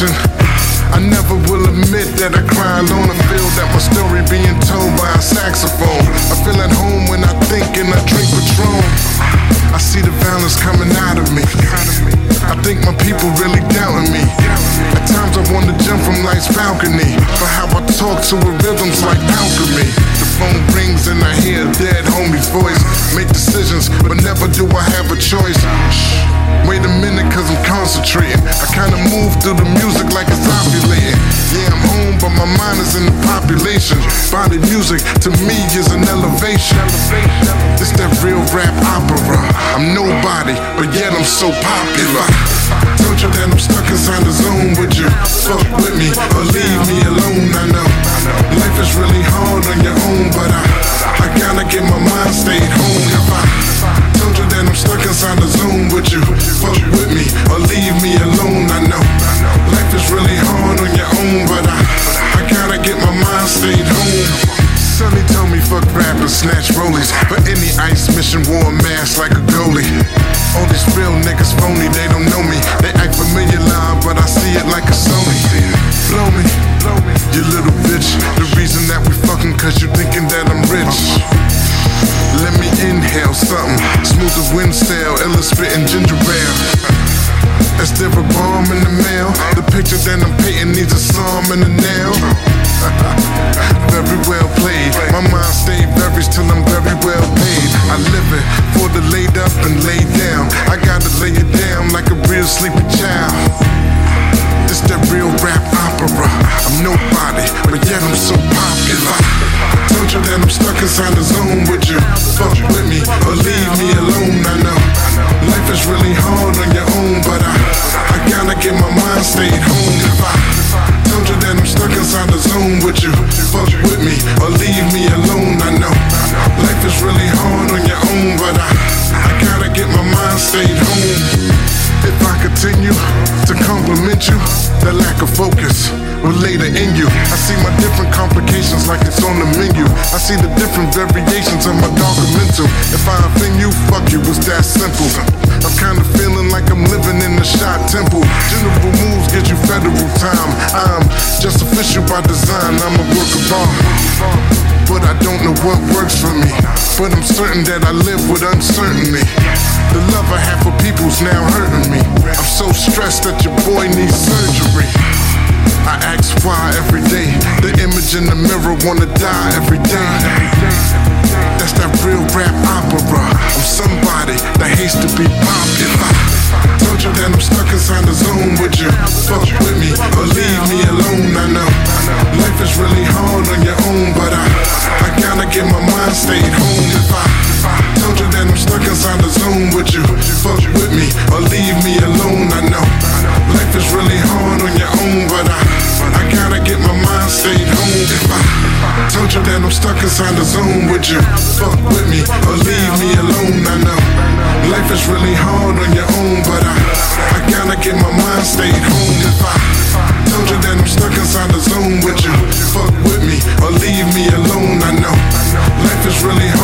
I never will admit that I cry alone. I feel that my story being told by a saxophone. I feel at home when I think and I drink Patron. I see the violence coming out of me. I think my people really doubting me. At times I wanna jump from life's balcony. But how I talk to a rhythm's like alchemy. The phone rings and I hear a dead homie's voice. Make decisions, but never do I have a choice. Concentrating. I kinda move through the music like it's ovulating. Yeah, I'm home, but my mind is in the population. Body music to me is an elevation. It's that real rap opera. I'm nobody, but yet I'm so popular. Told you that I'm stuck inside the zone. Would you fuck snatch rollies. But any ice mission wore a mask like a goalie. All these real niggas phony, they don't know me. They act familiar but I see it like a Sony. Blow me, you little bitch. The reason that we fucking cause you thinking that I'm rich. Let me inhale something. Smooth as wind sail, illa spitting ginger ale. Is there a bomb in the mail? The picture that I'm painting needs a psalm and a nail. very well played. My mind stay varies till I'm very well paid. I live focus later in you. I see my different complications like it's on the menu. I see the different variations of my darker mental. If I offend you, fuck you, it's that simple. I'm kinda feeling like I'm living in a shot temple. General moves get you federal time. I'm just official by design, I'm a work of art. But I don't know what works for me. But I'm certain that I live with uncertainty. The love I have for people's now hurting me. I'm so stressed that your boy needs surgery. Why every day. The image in the mirror wanna die every day. That's that real rap opera. I'm somebody that hates to be popular. Told you that I'm stuck inside the zone. Would you fuck with me or leave me alone? I know life is really hard on your own, but I I gotta get my mind stayed home. If I told you that I'm stuck inside the zone, would you stuck inside the zone, would you fuck with me or leave me alone? I know life is really hard on your own, but I I gotta get my mind stayed home. If I told you that I'm stuck inside the zone, with you fuck with me or leave me alone? I know life is really hard